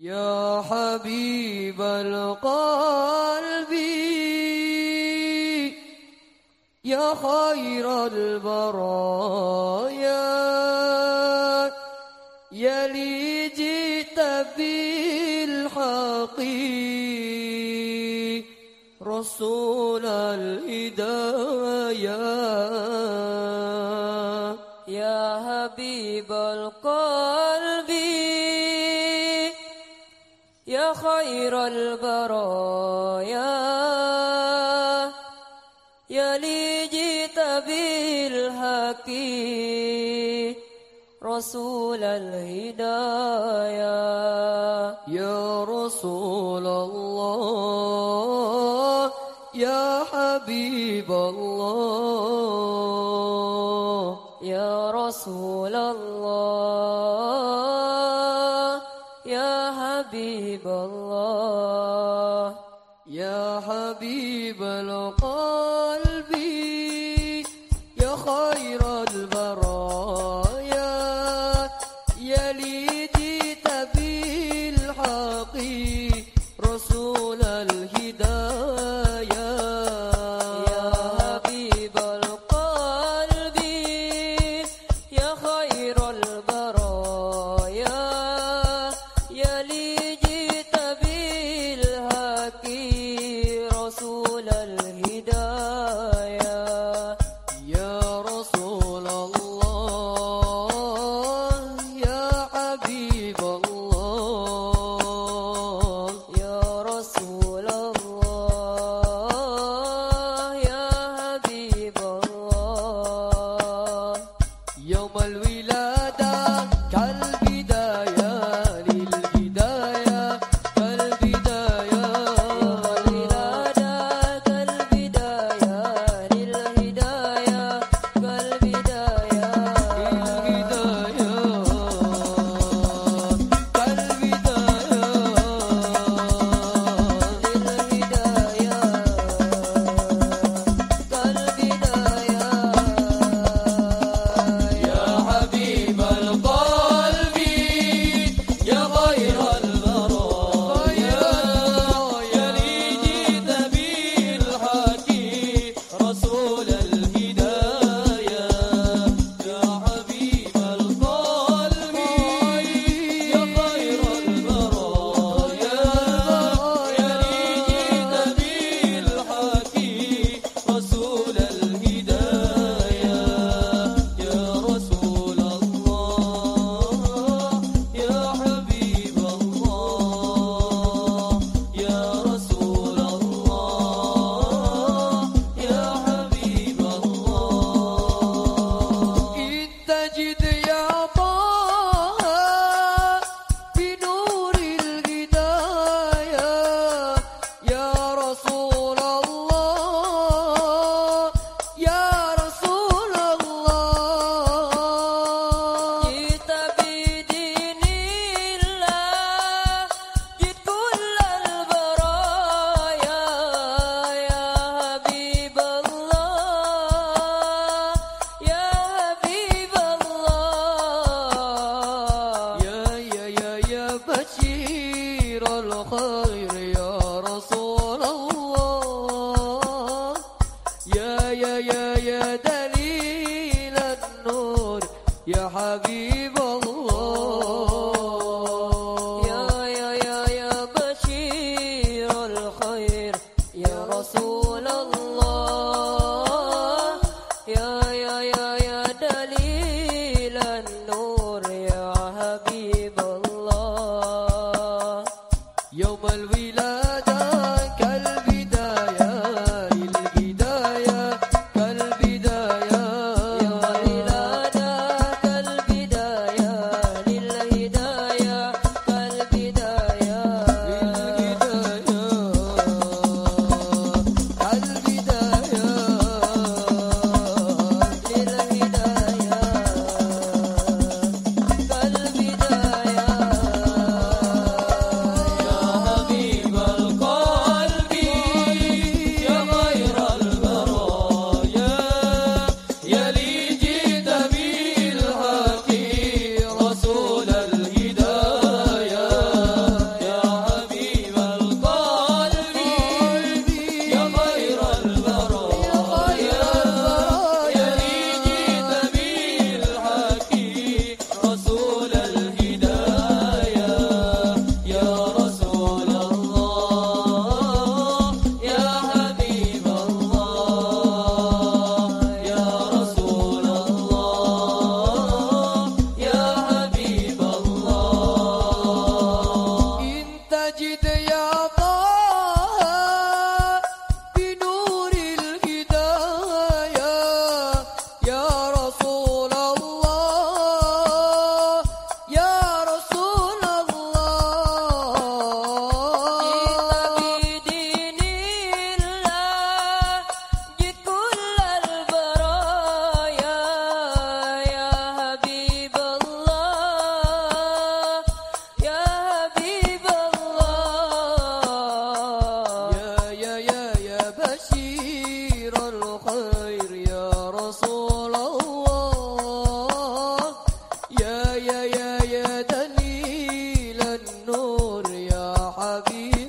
يا حبيب القلب يا خير البرايا يا لي جئت بالحق. رسول الهدايا يا حبيب القلب. خير البرايا. يلي جيت بالحق رسول الهدايا. يا رسول الله يا حبيب الله. يا رسول الله. to حبيب David.